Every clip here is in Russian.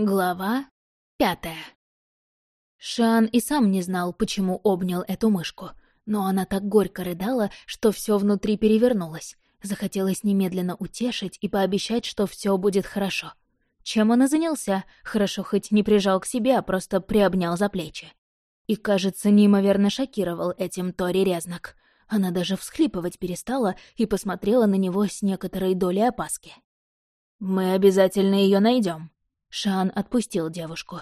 Глава пятая. Шан и сам не знал, почему обнял эту мышку, но она так горько рыдала, что все внутри перевернулось. Захотелось немедленно утешить и пообещать, что все будет хорошо. Чем он и занялся, хорошо хоть не прижал к себе, а просто приобнял за плечи. И, кажется, неимоверно шокировал этим Тори Резнак. Она даже всхлипывать перестала и посмотрела на него с некоторой долей опаски. «Мы обязательно ее найдем, Шан отпустил девушку.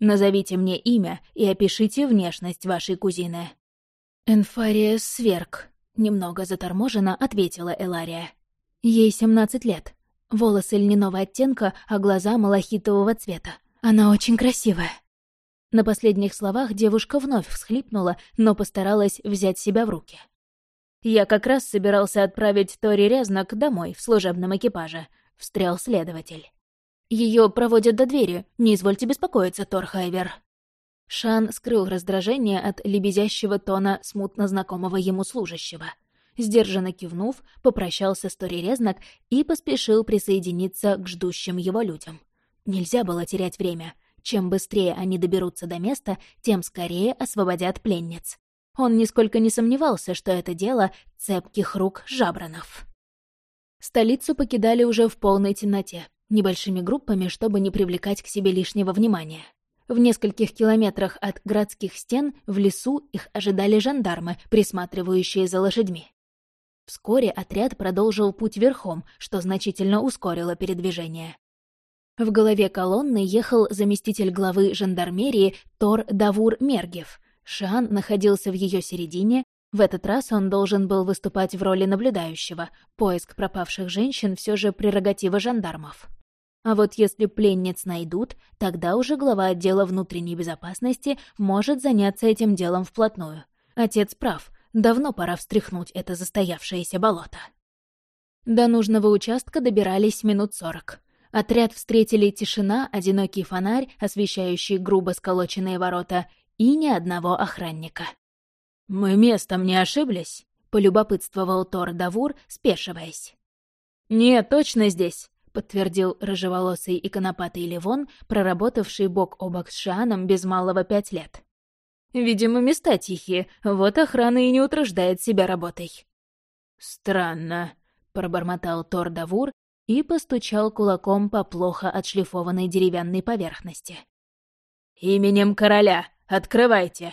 «Назовите мне имя и опишите внешность вашей кузины». «Энфария Сверк», — немного заторможенно ответила Элария. «Ей семнадцать лет. Волосы льняного оттенка, а глаза малахитового цвета. Она очень красивая». На последних словах девушка вновь всхлипнула, но постаралась взять себя в руки. «Я как раз собирался отправить Тори Резнак домой в служебном экипаже», — встрял следователь. Ее проводят до двери. Не извольте беспокоиться, Торхайвер». Шан скрыл раздражение от лебезящего тона смутно знакомого ему служащего. Сдержанно кивнув, попрощался с Тори Резнак и поспешил присоединиться к ждущим его людям. Нельзя было терять время. Чем быстрее они доберутся до места, тем скорее освободят пленниц. Он нисколько не сомневался, что это дело цепких рук жабранов. Столицу покидали уже в полной темноте небольшими группами, чтобы не привлекать к себе лишнего внимания. В нескольких километрах от городских стен в лесу их ожидали жандармы, присматривающие за лошадьми. Вскоре отряд продолжил путь верхом, что значительно ускорило передвижение. В голове колонны ехал заместитель главы жандармерии Тор Давур Мергев. Шан находился в ее середине, в этот раз он должен был выступать в роли наблюдающего. Поиск пропавших женщин все же прерогатива жандармов. А вот если пленниц найдут, тогда уже глава отдела внутренней безопасности может заняться этим делом вплотную. Отец прав, давно пора встряхнуть это застоявшееся болото. До нужного участка добирались минут сорок. Отряд встретили тишина, одинокий фонарь, освещающий грубо сколоченные ворота, и ни одного охранника. «Мы местом не ошиблись?» — полюбопытствовал Тор Давур, спешиваясь. «Нет, точно здесь подтвердил рыжеволосый и конопатый Ливон, проработавший бок о бок с Шаном без малого пять лет. «Видимо, места тихие, вот охрана и не утруждает себя работой». «Странно», — пробормотал Тор Давур и постучал кулаком по плохо отшлифованной деревянной поверхности. «Именем короля! Открывайте!»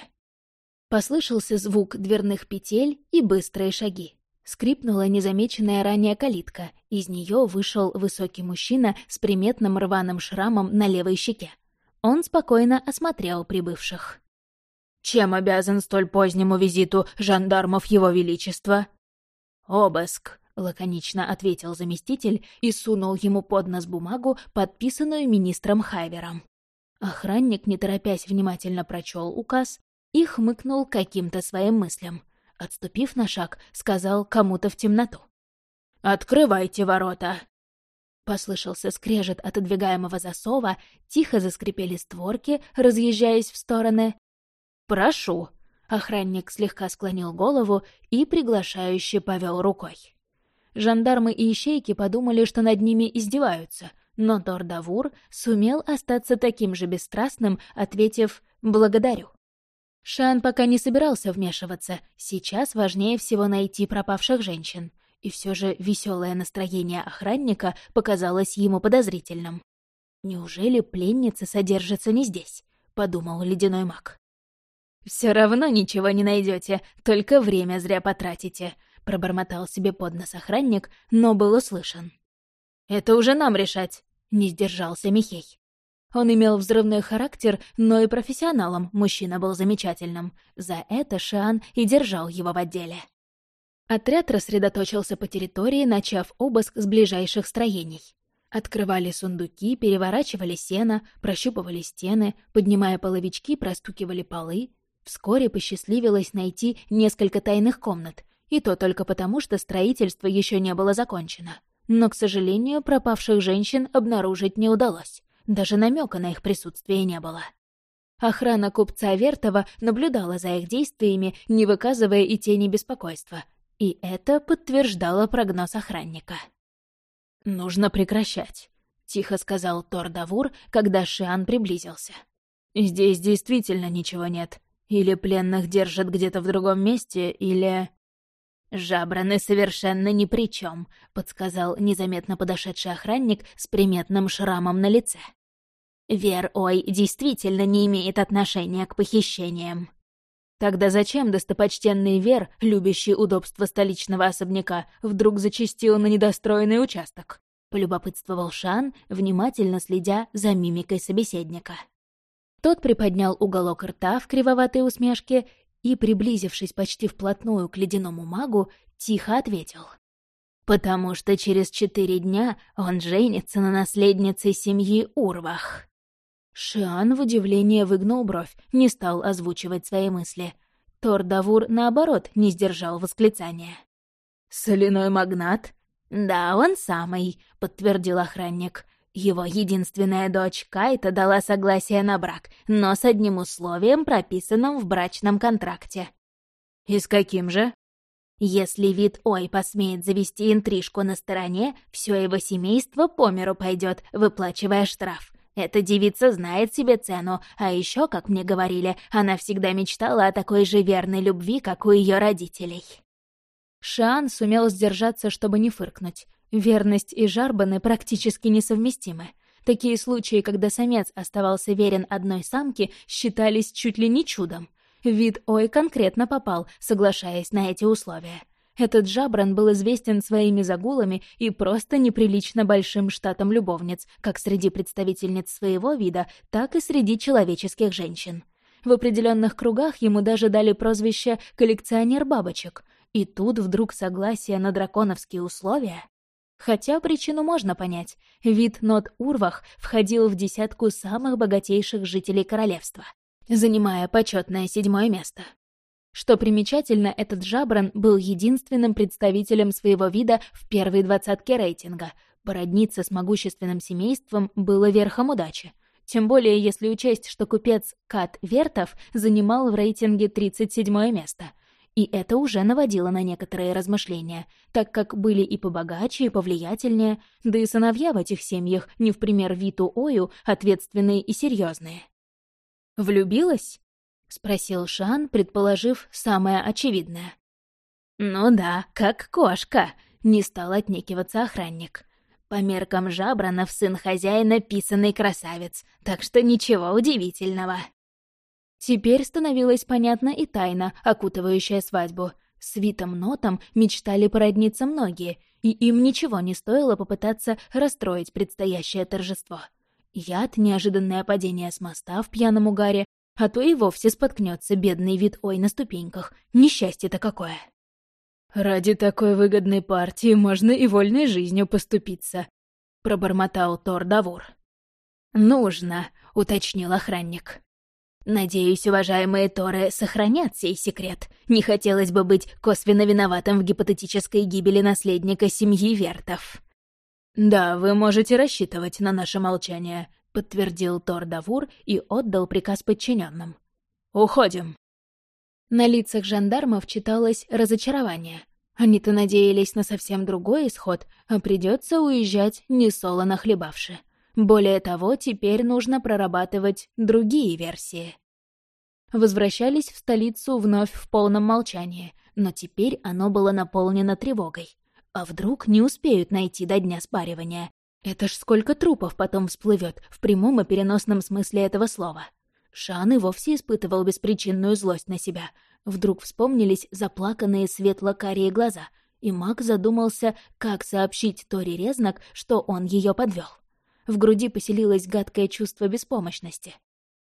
Послышался звук дверных петель и быстрые шаги. Скрипнула незамеченная ранее калитка, из нее вышел высокий мужчина с приметным рваным шрамом на левой щеке. Он спокойно осмотрел прибывших. «Чем обязан столь позднему визиту жандармов Его Величества?» «Обыск», — лаконично ответил заместитель и сунул ему под нос бумагу, подписанную министром Хайвером. Охранник, не торопясь, внимательно прочел указ и хмыкнул каким-то своим мыслям — Отступив на шаг, сказал кому-то в темноту. «Открывайте ворота!» Послышался скрежет отодвигаемого засова, тихо заскрипели створки, разъезжаясь в стороны. «Прошу!» — охранник слегка склонил голову и приглашающе повел рукой. Жандармы и ищейки подумали, что над ними издеваются, но Тордавур сумел остаться таким же бесстрастным, ответив «благодарю». Шан пока не собирался вмешиваться, сейчас важнее всего найти пропавших женщин. И все же веселое настроение охранника показалось ему подозрительным. «Неужели пленница содержится не здесь?» — подумал ледяной маг. Все равно ничего не найдете, только время зря потратите», — пробормотал себе под нос охранник, но был услышан. «Это уже нам решать», — не сдержался Михей. Он имел взрывной характер, но и профессионалом мужчина был замечательным. За это Шиан и держал его в отделе. Отряд рассредоточился по территории, начав обыск с ближайших строений. Открывали сундуки, переворачивали сено, прощупывали стены, поднимая половички, простукивали полы. Вскоре посчастливилось найти несколько тайных комнат, и то только потому, что строительство еще не было закончено. Но, к сожалению, пропавших женщин обнаружить не удалось. Даже намека на их присутствие не было. Охрана купца Вертова наблюдала за их действиями, не выказывая и тени беспокойства. И это подтверждало прогноз охранника. «Нужно прекращать. — тихо сказал Тордавур, когда Шиан приблизился. «Здесь действительно ничего нет. Или пленных держат где-то в другом месте, или...» «Жабраны совершенно ни при чем», — подсказал незаметно подошедший охранник с приметным шрамом на лице. «Вер-Ой действительно не имеет отношения к похищениям». Тогда зачем достопочтенный Вер, любящий удобство столичного особняка, вдруг зачастил на недостроенный участок? Полюбопытствовал Шан, внимательно следя за мимикой собеседника. Тот приподнял уголок рта в кривоватой усмешке и, приблизившись почти вплотную к ледяному магу, тихо ответил. «Потому что через четыре дня он женится на наследнице семьи Урвах». Шиан в удивлении выгнул бровь, не стал озвучивать свои мысли. Тор Давур, наоборот, не сдержал восклицания. «Соляной магнат?» «Да, он самый», — подтвердил охранник. Его единственная дочь Кайта дала согласие на брак, но с одним условием, прописанным в брачном контракте. «И с каким же?» «Если вид Ой посмеет завести интрижку на стороне, все его семейство по миру пойдет, выплачивая штраф. Эта девица знает себе цену, а еще, как мне говорили, она всегда мечтала о такой же верной любви, как у ее родителей». Шан сумел сдержаться, чтобы не фыркнуть. Верность и жарбаны практически несовместимы. Такие случаи, когда самец оставался верен одной самке, считались чуть ли не чудом. Вид Ой конкретно попал, соглашаясь на эти условия. Этот Жабран был известен своими загулами и просто неприлично большим штатом любовниц, как среди представительниц своего вида, так и среди человеческих женщин. В определенных кругах ему даже дали прозвище «коллекционер бабочек». И тут вдруг согласие на драконовские условия. Хотя причину можно понять. Вид Нот Урвах входил в десятку самых богатейших жителей королевства, занимая почетное седьмое место. Что примечательно, этот Жабран был единственным представителем своего вида в первой двадцатке рейтинга. Породниться с могущественным семейством было верхом удачи. Тем более, если учесть, что купец Кат Вертов занимал в рейтинге 37 место — и это уже наводило на некоторые размышления, так как были и побогаче, и повлиятельнее, да и сыновья в этих семьях, не в пример Виту Ою, ответственные и серьезные. «Влюбилась?» — спросил Шан, предположив самое очевидное. «Ну да, как кошка», — не стал отнекиваться охранник. По меркам Жабранов сын хозяина писанный красавец, так что ничего удивительного. Теперь становилась понятна и тайна, окутывающая свадьбу. С Витом Нотом мечтали породниться многие, и им ничего не стоило попытаться расстроить предстоящее торжество. Яд, неожиданное падение с моста в пьяном угаре, а то и вовсе споткнется бедный вид ой на ступеньках. Несчастье-то какое! «Ради такой выгодной партии можно и вольной жизнью поступиться», — пробормотал Тор Давур. «Нужно», — уточнил охранник. Надеюсь, уважаемые Торы сохранят сей секрет. Не хотелось бы быть косвенно виноватым в гипотетической гибели наследника семьи Вертов. «Да, вы можете рассчитывать на наше молчание», — подтвердил Тор Давур и отдал приказ подчиненным. «Уходим». На лицах жандармов читалось разочарование. Они-то надеялись на совсем другой исход, а придется уезжать несолоно хлебавши. Более того, теперь нужно прорабатывать другие версии. Возвращались в столицу вновь в полном молчании, но теперь оно было наполнено тревогой. А вдруг не успеют найти до дня спаривания? Это ж сколько трупов потом всплывет в прямом и переносном смысле этого слова. Шан и вовсе испытывал беспричинную злость на себя. Вдруг вспомнились заплаканные светло-карие глаза, и маг задумался, как сообщить Тори Резнак, что он ее подвел. В груди поселилось гадкое чувство беспомощности.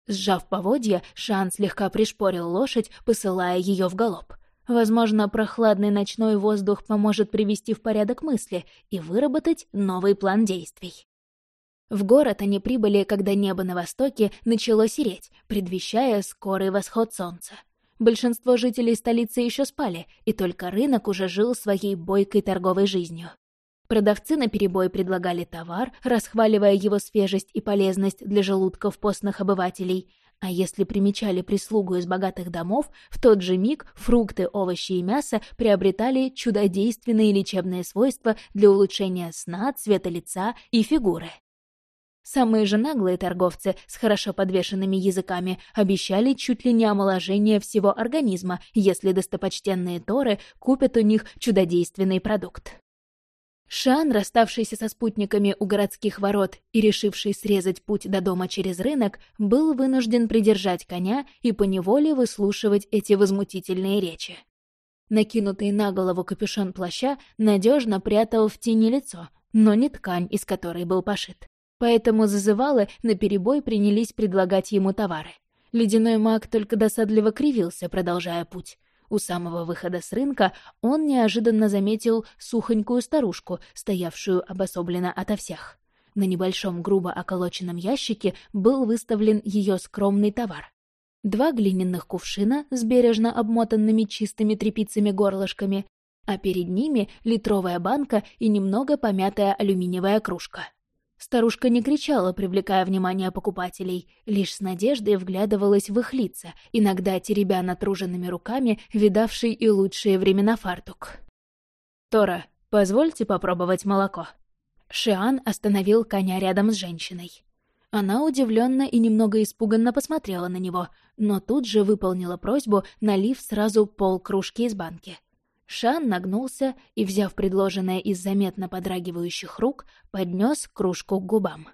Сжав поводья, Шан слегка пришпорил лошадь, посылая ее в галоп. Возможно, прохладный ночной воздух поможет привести в порядок мысли и выработать новый план действий. В город они прибыли, когда небо на востоке начало сереть, предвещая скорый восход солнца. Большинство жителей столицы еще спали, и только рынок уже жил своей бойкой торговой жизнью. Продавцы наперебой предлагали товар, расхваливая его свежесть и полезность для желудков постных обывателей. А если примечали прислугу из богатых домов, в тот же миг фрукты, овощи и мясо приобретали чудодейственные лечебные свойства для улучшения сна, цвета лица и фигуры. Самые же наглые торговцы с хорошо подвешенными языками обещали чуть ли не омоложение всего организма, если достопочтенные Торы купят у них чудодейственный продукт. Шан, расставшийся со спутниками у городских ворот и решивший срезать путь до дома через рынок, был вынужден придержать коня и поневоле выслушивать эти возмутительные речи. Накинутый на голову капюшон плаща надежно прятал в тени лицо, но не ткань, из которой был пошит. Поэтому зазывалы наперебой принялись предлагать ему товары. Ледяной маг только досадливо кривился, продолжая путь. У самого выхода с рынка он неожиданно заметил сухонькую старушку, стоявшую обособленно ото всех. На небольшом грубо околоченном ящике был выставлен ее скромный товар. Два глиняных кувшина с бережно обмотанными чистыми тряпицами-горлышками, а перед ними литровая банка и немного помятая алюминиевая кружка. Старушка не кричала, привлекая внимание покупателей, лишь с надеждой вглядывалась в их лица, иногда теребя натруженными руками, видавший и лучшие времена фартук. «Тора, позвольте попробовать молоко». Шиан остановил коня рядом с женщиной. Она удивленно и немного испуганно посмотрела на него, но тут же выполнила просьбу, налив сразу пол кружки из банки. Шан нагнулся и, взяв предложенное из заметно подрагивающих рук, поднес кружку к губам.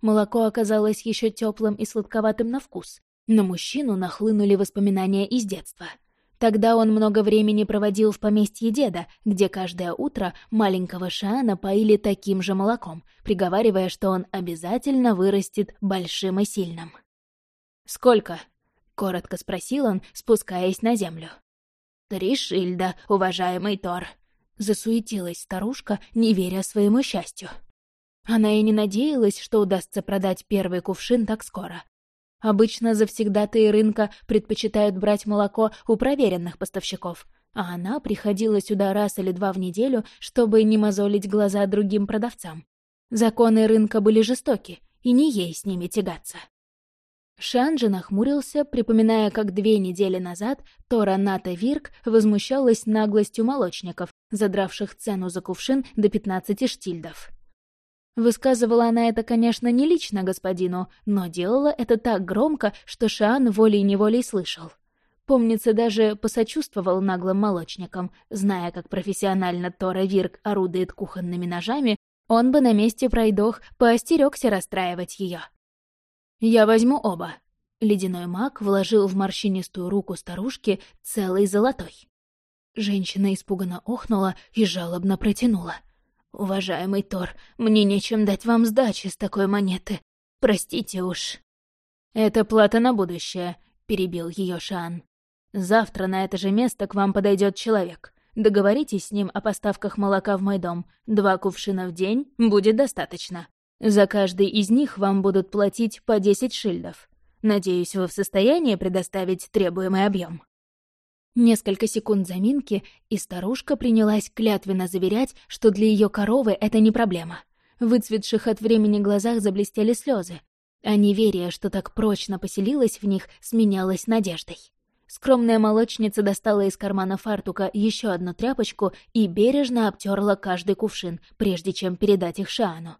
Молоко оказалось еще теплым и сладковатым на вкус. На мужчину нахлынули воспоминания из детства. Тогда он много времени проводил в поместье деда, где каждое утро маленького Шана поили таким же молоком, приговаривая, что он обязательно вырастет большим и сильным. «Сколько?» — коротко спросил он, спускаясь на землю. «Три шильда, уважаемый Тор!» Засуетилась старушка, не веря своему счастью. Она и не надеялась, что удастся продать первый кувшин так скоро. Обычно завсегдатые рынка предпочитают брать молоко у проверенных поставщиков, а она приходила сюда раз или два в неделю, чтобы не мозолить глаза другим продавцам. Законы рынка были жестоки, и не ей с ними тягаться. Шанджи нахмурился, припоминая, как две недели назад Тора Ната Вирк возмущалась наглостью молочников, задравших цену за кувшин до 15 штильдов. Высказывала она это, конечно, не лично господину, но делала это так громко, что Шан волей-неволей слышал. Помнится, даже посочувствовал наглым молочникам, зная, как профессионально Тора Вирк орудует кухонными ножами, он бы на месте пройдох поостерёгся расстраивать ее. «Я возьму оба». Ледяной маг вложил в морщинистую руку старушки целый золотой. Женщина испуганно охнула и жалобно протянула. «Уважаемый Тор, мне нечем дать вам сдачи с такой монеты. Простите уж». «Это плата на будущее», — перебил ее Шан. «Завтра на это же место к вам подойдет человек. Договоритесь с ним о поставках молока в мой дом. Два кувшина в день будет достаточно. За каждый из них вам будут платить по 10 шильдов. Надеюсь, вы в состоянии предоставить требуемый объем. Несколько секунд заминки, и старушка принялась клятвенно заверять, что для ее коровы это не проблема. Выцветших от времени глазах заблестели слезы, а неверие, что так прочно поселилось в них, сменялось надеждой. Скромная молочница достала из кармана фартука еще одну тряпочку и бережно обтерла каждый кувшин, прежде чем передать их Шаану.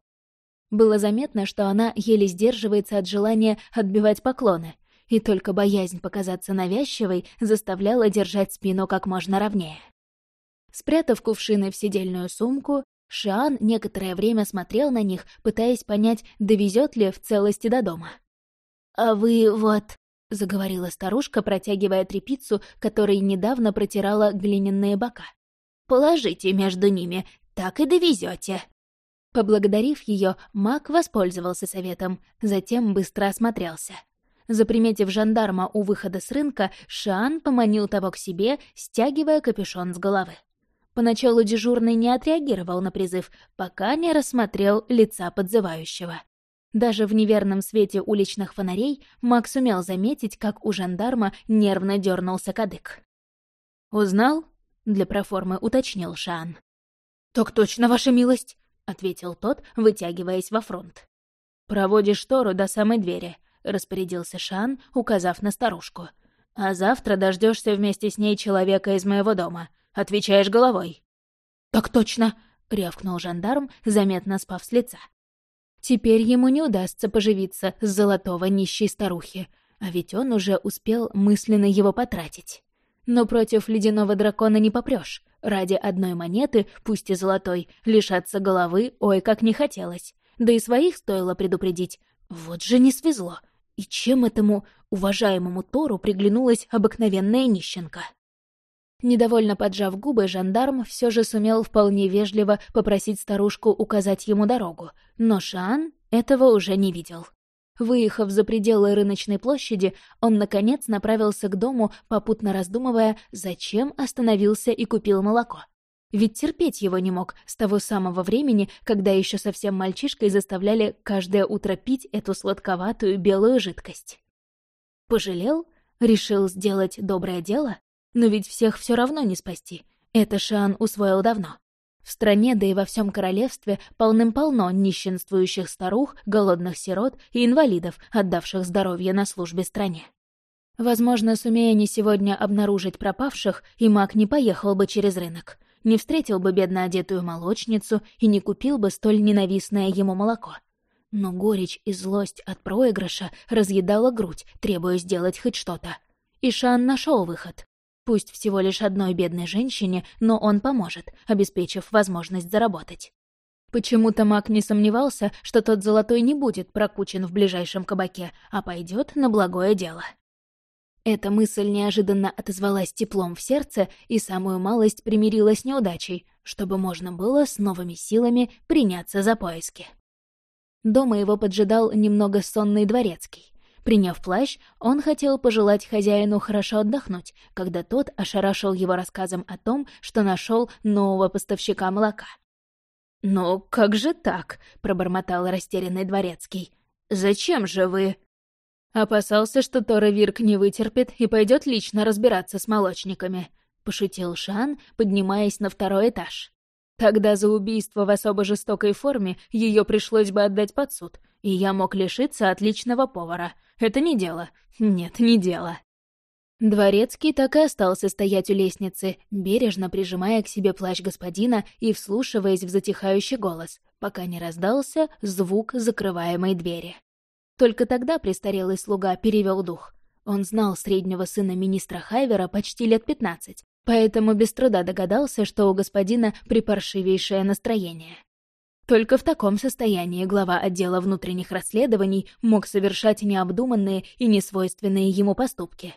Было заметно, что она еле сдерживается от желания отбивать поклоны, и только боязнь показаться навязчивой заставляла держать спину как можно ровнее. Спрятав кувшины в сидельную сумку, Шиан некоторое время смотрел на них, пытаясь понять, довезет ли в целости до дома. «А вы вот...» — заговорила старушка, протягивая трепицу, которой недавно протирала глиняные бока. «Положите между ними, так и довезете. Поблагодарив ее, маг воспользовался советом, затем быстро осмотрелся. Заприметив жандарма у выхода с рынка, Шан поманил того к себе, стягивая капюшон с головы. Поначалу дежурный не отреагировал на призыв, пока не рассмотрел лица подзывающего. Даже в неверном свете уличных фонарей Мак сумел заметить, как у жандарма нервно дернулся кадык. «Узнал?» — для проформы уточнил Шан. «Так точно, ваша милость!» — ответил тот, вытягиваясь во фронт. «Проводишь штору до самой двери», — распорядился Шан, указав на старушку. «А завтра дождешься вместе с ней человека из моего дома. Отвечаешь головой». «Так точно!» — рявкнул жандарм, заметно спав с лица. Теперь ему не удастся поживиться с золотого нищей старухи, а ведь он уже успел мысленно его потратить. Но против ледяного дракона не попрешь. Ради одной монеты, пусть и золотой, лишаться головы ой как не хотелось. Да и своих стоило предупредить. Вот же не свезло. И чем этому уважаемому Тору приглянулась обыкновенная нищенка? Недовольно поджав губы, жандарм все же сумел вполне вежливо попросить старушку указать ему дорогу, но Шаан этого уже не видел. Выехав за пределы рыночной площади, он, наконец, направился к дому, попутно раздумывая, зачем остановился и купил молоко. Ведь терпеть его не мог с того самого времени, когда еще совсем мальчишкой заставляли каждое утро пить эту сладковатую белую жидкость. Пожалел? Решил сделать доброе дело? Но ведь всех все равно не спасти. Это Шан усвоил давно. В стране, да и во всем королевстве, полным-полно нищенствующих старух, голодных сирот и инвалидов, отдавших здоровье на службе стране. Возможно, сумея не сегодня обнаружить пропавших, и маг не поехал бы через рынок, не встретил бы бедно одетую молочницу и не купил бы столь ненавистное ему молоко. Но горечь и злость от проигрыша разъедала грудь, требуя сделать хоть что-то. И Шан нашел выход. Пусть всего лишь одной бедной женщине, но он поможет, обеспечив возможность заработать. Почему-то маг не сомневался, что тот золотой не будет прокучен в ближайшем кабаке, а пойдет на благое дело. Эта мысль неожиданно отозвалась теплом в сердце и самую малость примирилась с неудачей, чтобы можно было с новыми силами приняться за поиски. Дома его поджидал немного сонный дворецкий. Приняв плащ, он хотел пожелать хозяину хорошо отдохнуть, когда тот ошарашил его рассказом о том, что нашел нового поставщика молока. «Но как же так?» — пробормотал растерянный дворецкий. «Зачем же вы...» Опасался, что Тора Вирк не вытерпит и пойдет лично разбираться с молочниками, — пошутил Шан, поднимаясь на второй этаж. Тогда за убийство в особо жестокой форме ее пришлось бы отдать под суд, и я мог лишиться отличного повара — это не дело. Нет, не дело. Дворецкий так и остался стоять у лестницы, бережно прижимая к себе плащ господина и вслушиваясь в затихающий голос, пока не раздался звук закрываемой двери. Только тогда престарелый слуга перевел дух. Он знал среднего сына министра Хайвера почти лет пятнадцать, поэтому без труда догадался, что у господина припаршивейшее настроение. Только в таком состоянии глава отдела внутренних расследований мог совершать необдуманные и несвойственные ему поступки.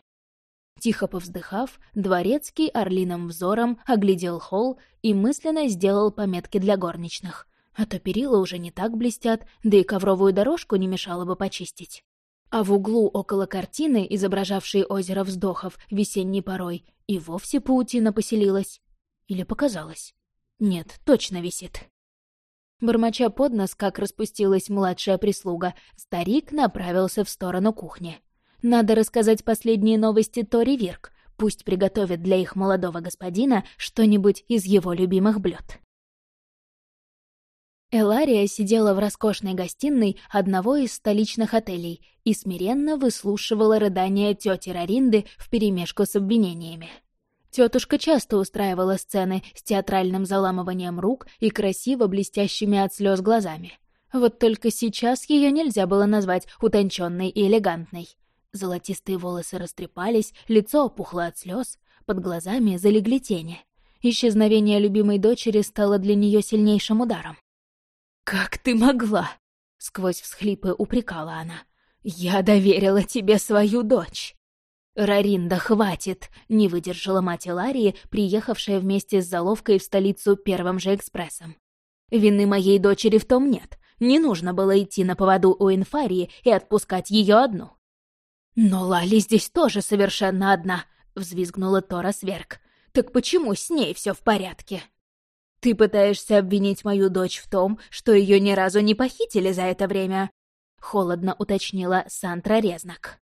Тихо повздыхав, дворецкий орлиным взором оглядел холл и мысленно сделал пометки для горничных. А то перила уже не так блестят, да и ковровую дорожку не мешало бы почистить. А в углу около картины, изображавшей озеро вздохов весенней порой, и вовсе паутина поселилась. Или показалось? Нет, точно висит. Бормоча под нос, как распустилась младшая прислуга, старик направился в сторону кухни. Надо рассказать последние новости Тори Вирк, пусть приготовит для их молодого господина что-нибудь из его любимых блюд. Элария сидела в роскошной гостиной одного из столичных отелей и смиренно выслушивала рыдания тети Раринды вперемешку с обвинениями. Тетушка часто устраивала сцены с театральным заламыванием рук и красиво блестящими от слез глазами. Вот только сейчас ее нельзя было назвать утонченной и элегантной. Золотистые волосы растрепались, лицо опухло от слез, под глазами залегли тени. Исчезновение любимой дочери стало для нее сильнейшим ударом. «Как ты могла?» — сквозь всхлипы упрекала она. «Я доверила тебе свою дочь!» «Раринда, хватит!» — не выдержала мать Ларии, приехавшая вместе с заловкой в столицу первым же экспрессом. «Вины моей дочери в том нет. Не нужно было идти на поводу у Инфарии и отпускать ее одну». «Но Лали здесь тоже совершенно одна!» — взвизгнула Тора Сверк. «Так почему с ней все в порядке?» «Ты пытаешься обвинить мою дочь в том, что ее ни разу не похитили за это время?» — холодно уточнила Сантра Резнак.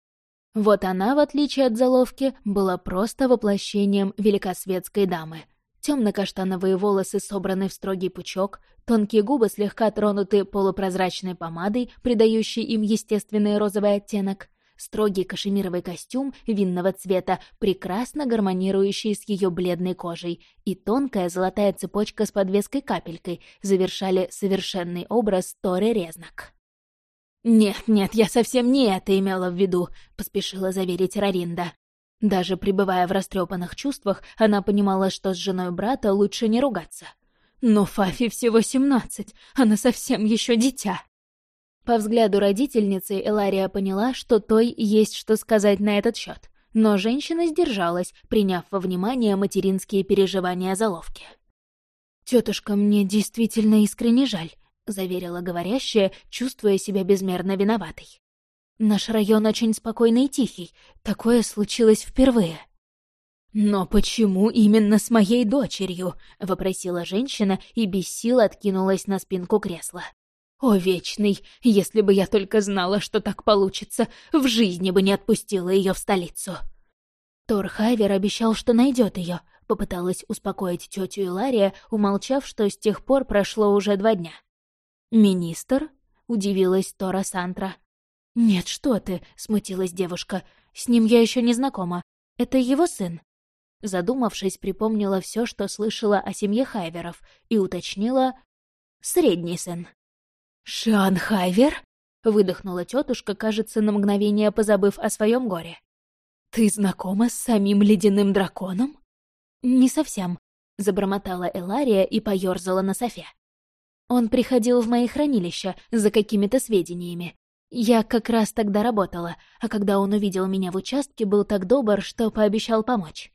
Вот она, в отличие от заловки, была просто воплощением великосветской дамы. Темно-каштановые волосы собраны в строгий пучок, тонкие губы слегка тронуты полупрозрачной помадой, придающей им естественный розовый оттенок. строгий кашемировый костюм винного цвета, прекрасно гармонирующий с ее бледной кожей, и тонкая золотая цепочка с подвеской-капелькой завершали совершенный образ Торы Резнак. «Нет, нет, я совсем не это имела в виду», — поспешила заверить Раринда. Даже пребывая в растрепанных чувствах, она понимала, что с женой брата лучше не ругаться. Но Фафи всего семнадцать, она совсем еще дитя. По взгляду родительницы Элария поняла, что той есть что сказать на этот счет, но женщина сдержалась, приняв во внимание материнские переживания заловки. «Тетушка, мне действительно искренне жаль», — заверила говорящая, чувствуя себя безмерно виноватой. «Наш район очень спокойный и тихий. Такое случилось впервые». «Но почему именно с моей дочерью?» — вопросила женщина и без сил откинулась на спинку кресла. «О, Вечный, если бы я только знала, что так получится, в жизни бы не отпустила ее в столицу!» Тор Хайвер обещал, что найдет ее, попыталась успокоить тетю Илария, умолчав, что с тех пор прошло уже два дня. «Министр?» — удивилась Тора Сантра. «Нет, что ты!» — смутилась девушка. «С ним я еще не знакома. Это его сын». Задумавшись, припомнила все, что слышала о семье Хайверов, и уточнила «средний сын». «Шиан Хайвер?» — выдохнула тетушка, кажется, на мгновение позабыв о своем горе. «Ты знакома с самим ледяным драконом?» «Не совсем», — забормотала Элария и поёрзала на софе. «Он приходил в мои хранилища за какими-то сведениями. Я как раз тогда работала, а когда он увидел меня в участке, был так добр, что пообещал помочь».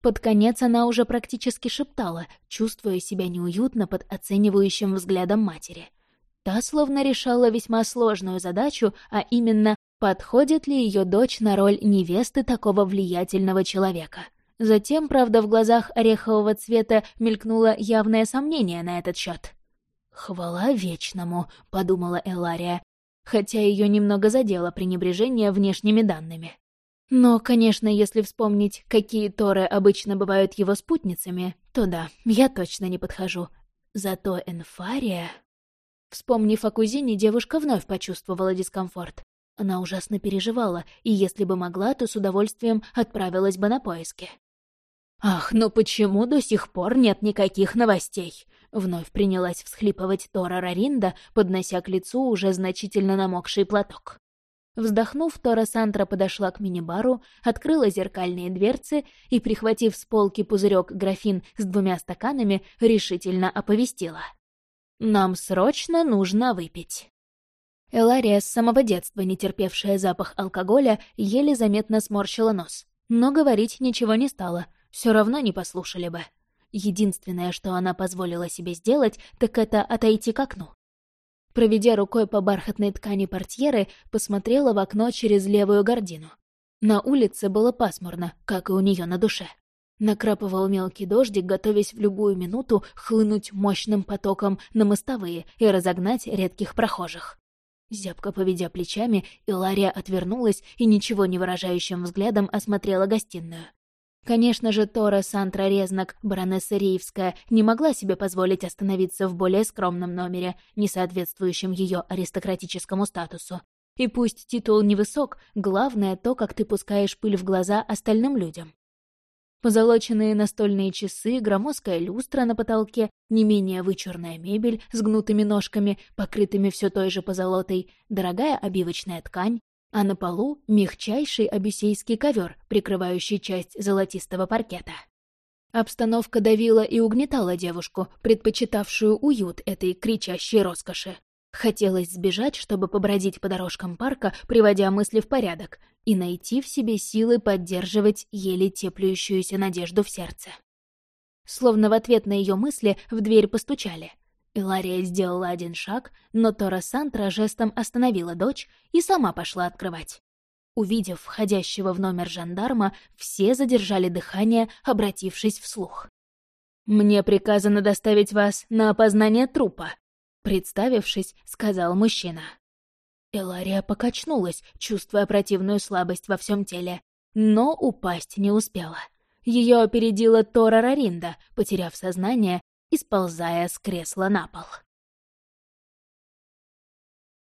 Под конец она уже практически шептала, чувствуя себя неуютно под оценивающим взглядом матери — Та словно решала весьма сложную задачу, а именно, подходит ли ее дочь на роль невесты такого влиятельного человека. Затем, правда, в глазах орехового цвета мелькнуло явное сомнение на этот счет. «Хвала вечному», — подумала Элария, хотя ее немного задело пренебрежение внешними данными. Но, конечно, если вспомнить, какие Торы обычно бывают его спутницами, то да, я точно не подхожу. Зато Энфария... Вспомнив о кузине, девушка вновь почувствовала дискомфорт. Она ужасно переживала, и если бы могла, то с удовольствием отправилась бы на поиски. «Ах, ну почему до сих пор нет никаких новостей?» Вновь принялась всхлипывать Тора Раринда, поднося к лицу уже значительно намокший платок. Вздохнув, Тора Сантра подошла к мини-бару, открыла зеркальные дверцы и, прихватив с полки пузырек графин с двумя стаканами, решительно оповестила. Нам срочно нужно выпить». Элария, с самого детства не терпевшая запах алкоголя, еле заметно сморщила нос. Но говорить ничего не стала, все равно не послушали бы. Единственное, что она позволила себе сделать, так это отойти к окну. Проведя рукой по бархатной ткани портьеры, посмотрела в окно через левую гордину. На улице было пасмурно, как и у нее на душе. Накрапывал мелкий дождик, готовясь в любую минуту хлынуть мощным потоком на мостовые и разогнать редких прохожих. Зябко поведя плечами, Илария отвернулась и ничего не выражающим взглядом осмотрела гостиную. Конечно же, Тора Сантра Резнак, баронесса Риевская, не могла себе позволить остановиться в более скромном номере, не соответствующем ее аристократическому статусу. И пусть титул невысок, главное то, как ты пускаешь пыль в глаза остальным людям. Позолоченные настольные часы, громоздкая люстра на потолке, не менее вычурная мебель с гнутыми ножками, покрытыми все той же позолотой, дорогая обивочная ткань, а на полу мягчайший абиссейский ковер, прикрывающий часть золотистого паркета. Обстановка давила и угнетала девушку, предпочитавшую уют этой кричащей роскоши. Хотелось сбежать, чтобы побродить по дорожкам парка, приводя мысли в порядок, и найти в себе силы поддерживать еле теплющуюся надежду в сердце. Словно в ответ на ее мысли в дверь постучали. Илария сделала один шаг, но Тора Сантра жестом остановила дочь и сама пошла открывать. Увидев входящего в номер жандарма, все задержали дыхание, обратившись вслух. «Мне приказано доставить вас на опознание трупа», — представившись, сказал мужчина. Элария покачнулась, чувствуя противную слабость во всем теле, но упасть не успела. Ее опередила Тора Раринда, потеряв сознание и сползая с кресла на пол.